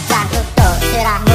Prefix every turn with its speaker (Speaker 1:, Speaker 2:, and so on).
Speaker 1: Exato, tô tirando.